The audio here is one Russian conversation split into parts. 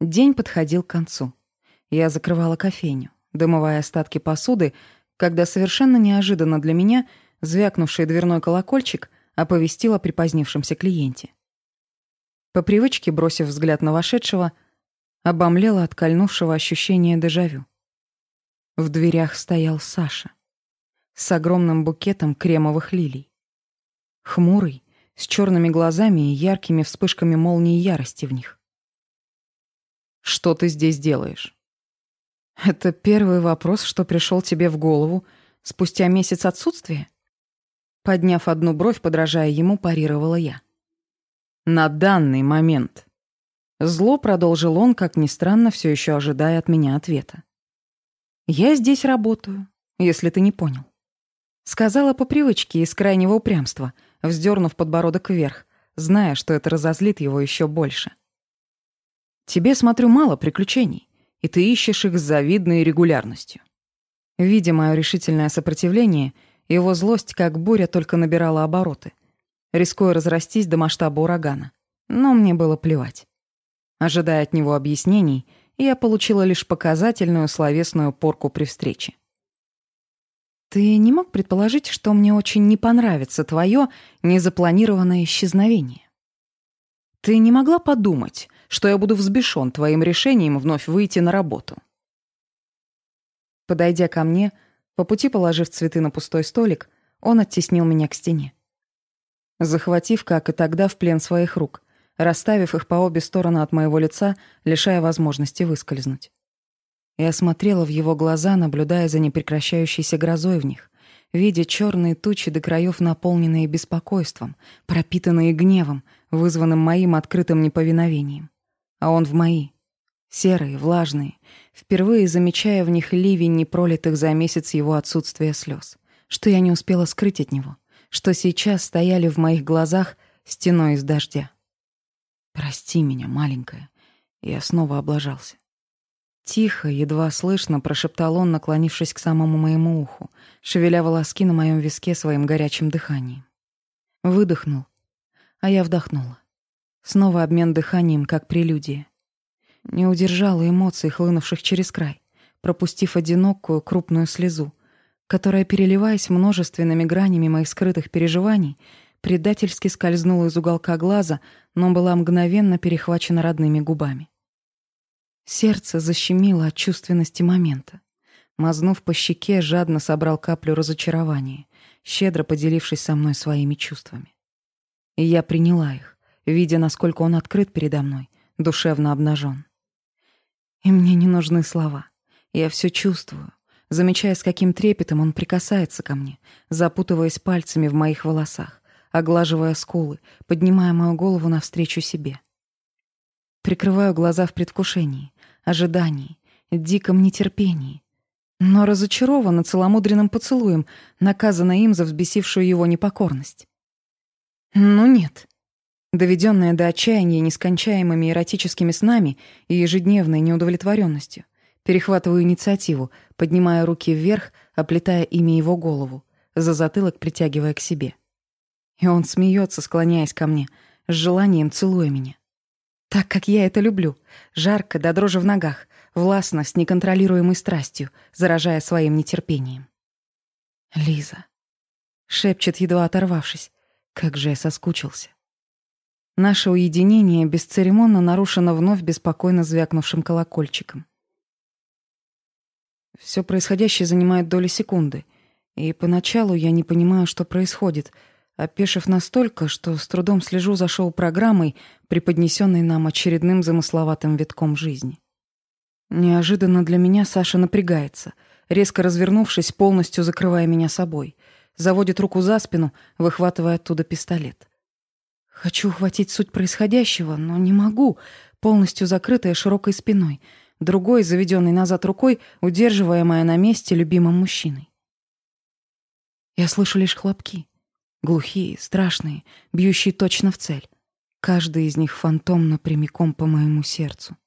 День подходил к концу. Я закрывала кофейню, домывая остатки посуды, когда совершенно неожиданно для меня звякнувший дверной колокольчик оповестил о припозднившемся клиенте. По привычке, бросив взгляд на вошедшего, обомлела от кольнувшего ощущения дежавю. В дверях стоял Саша с огромным букетом кремовых лилий. Хмурый, с черными глазами и яркими вспышками молнии ярости в них. Что ты здесь делаешь?» «Это первый вопрос, что пришел тебе в голову спустя месяц отсутствия?» Подняв одну бровь, подражая ему, парировала я. «На данный момент». Зло продолжил он, как ни странно, все еще ожидая от меня ответа. «Я здесь работаю, если ты не понял». Сказала по привычке из крайнего упрямства, вздернув подбородок вверх, зная, что это разозлит его еще больше. Тебе, смотрю, мало приключений, и ты ищешь их с завидной регулярностью. Видя мое решительное сопротивление, его злость, как буря, только набирала обороты, рискуя разрастись до масштаба урагана. Но мне было плевать. Ожидая от него объяснений, я получила лишь показательную словесную порку при встрече. «Ты не мог предположить, что мне очень не понравится твое незапланированное исчезновение?» «Ты не могла подумать, что я буду взбешен твоим решением вновь выйти на работу. Подойдя ко мне, по пути положив цветы на пустой столик, он оттеснил меня к стене. Захватив, как и тогда, в плен своих рук, расставив их по обе стороны от моего лица, лишая возможности выскользнуть. Я смотрела в его глаза, наблюдая за непрекращающейся грозой в них, видя черные тучи до краев, наполненные беспокойством, пропитанные гневом, вызванным моим открытым неповиновением а он в мои. Серые, влажные, впервые замечая в них ливень непролитых за месяц его отсутствия слез, что я не успела скрыть от него, что сейчас стояли в моих глазах стеной из дождя. «Прости меня, маленькая», — я снова облажался. Тихо, едва слышно прошептал он, наклонившись к самому моему уху, шевеля волоски на моем виске своим горячим дыханием. Выдохнул, а я вдохнула. Снова обмен дыханием, как прелюдия. Не удержала эмоций, хлынувших через край, пропустив одинокую крупную слезу, которая, переливаясь множественными гранями моих скрытых переживаний, предательски скользнула из уголка глаза, но была мгновенно перехвачена родными губами. Сердце защемило от чувственности момента. Мазнув по щеке, жадно собрал каплю разочарования, щедро поделившись со мной своими чувствами. И я приняла их, видя, насколько он открыт передо мной, душевно обнажен. И мне не нужны слова. Я все чувствую, замечая, с каким трепетом он прикасается ко мне, запутываясь пальцами в моих волосах, оглаживая скулы, поднимая мою голову навстречу себе. Прикрываю глаза в предвкушении, ожидании, диком нетерпении, но разочарована целомудренным поцелуем, наказана им за взбесившую его непокорность. «Ну нет, доведенная до отчаяния нескончаемыми эротическими снами и ежедневной неудовлетворенностью. Перехватываю инициативу, поднимая руки вверх, оплетая ими его голову, за затылок притягивая к себе. И он смеется, склоняясь ко мне, с желанием целуя меня. Так, как я это люблю. Жарко, до да дрожи в ногах, властно, с неконтролируемой страстью, заражая своим нетерпением. «Лиза», — шепчет, едва оторвавшись, — «как же я соскучился». Наше уединение бесцеремонно нарушено вновь беспокойно звякнувшим колокольчиком. Все происходящее занимает доли секунды, и поначалу я не понимаю, что происходит, опешив настолько, что с трудом слежу за шоу-программой, преподнесенной нам очередным замысловатым витком жизни. Неожиданно для меня Саша напрягается, резко развернувшись, полностью закрывая меня собой, заводит руку за спину, выхватывая оттуда пистолет. Хочу ухватить суть происходящего, но не могу, полностью закрытая широкой спиной, другой, заведенной назад рукой, удерживаемая на месте любимым мужчиной. Я слышу лишь хлопки, глухие, страшные, бьющие точно в цель. Каждый из них фантомно прямиком по моему сердцу.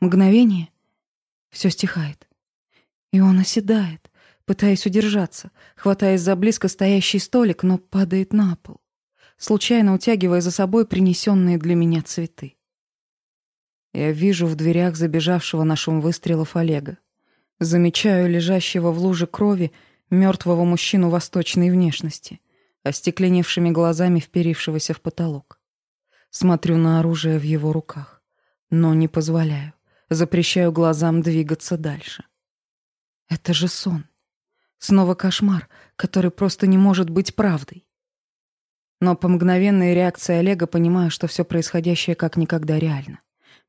Мгновение — все стихает. И он оседает, пытаясь удержаться, хватаясь за близко стоящий столик, но падает на пол случайно утягивая за собой принесенные для меня цветы. Я вижу в дверях забежавшего на шум выстрелов Олега. Замечаю лежащего в луже крови мертвого мужчину восточной внешности, остекленевшими глазами вперившегося в потолок. Смотрю на оружие в его руках, но не позволяю, запрещаю глазам двигаться дальше. Это же сон. Снова кошмар, который просто не может быть правдой. Но по мгновенной реакции Олега понимаю, что все происходящее как никогда реально.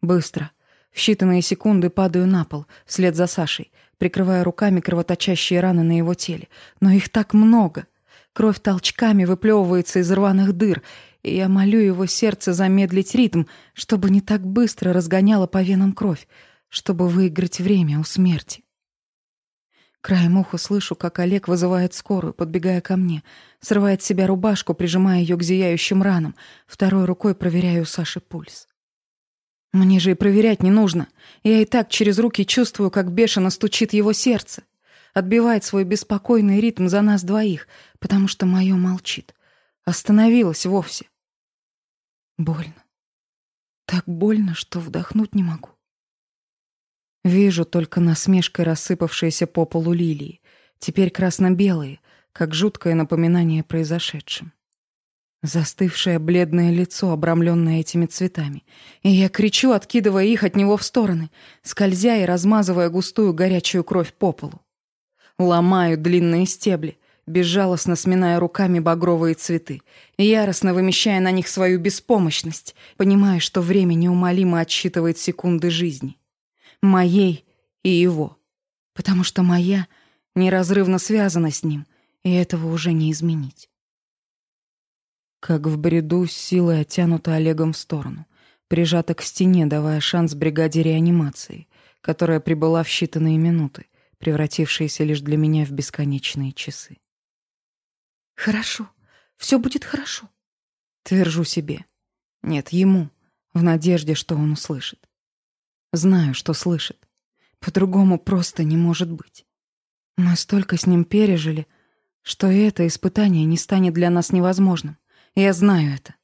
Быстро. В считанные секунды падаю на пол, вслед за Сашей, прикрывая руками кровоточащие раны на его теле. Но их так много. Кровь толчками выплевывается из рваных дыр, и я молю его сердце замедлить ритм, чтобы не так быстро разгоняло по венам кровь, чтобы выиграть время у смерти. Краем уха слышу, как Олег вызывает скорую, подбегая ко мне. Срывает с себя рубашку, прижимая ее к зияющим ранам. Второй рукой проверяю у Саши пульс. Мне же и проверять не нужно. Я и так через руки чувствую, как бешено стучит его сердце. Отбивает свой беспокойный ритм за нас двоих, потому что мое молчит. Остановилось вовсе. Больно. Так больно, что вдохнуть не могу. Вижу только насмешкой рассыпавшиеся по полу лилии, теперь красно-белые, как жуткое напоминание произошедшем. Застывшее бледное лицо, обрамленное этими цветами. И я кричу, откидывая их от него в стороны, скользя и размазывая густую горячую кровь по полу. Ломаю длинные стебли, безжалостно сминая руками багровые цветы, яростно вымещая на них свою беспомощность, понимая, что время неумолимо отсчитывает секунды жизни моей и его, потому что моя неразрывно связана с ним, и этого уже не изменить. Как в бреду, с силой оттянута Олегом в сторону, прижата к стене, давая шанс бригаде реанимации, которая прибыла в считанные минуты, превратившиеся лишь для меня в бесконечные часы. «Хорошо, все будет хорошо», — твержу себе. Нет, ему, в надежде, что он услышит. Знаю, что слышит. По-другому просто не может быть. Мы столько с ним пережили, что это испытание не станет для нас невозможным. Я знаю это.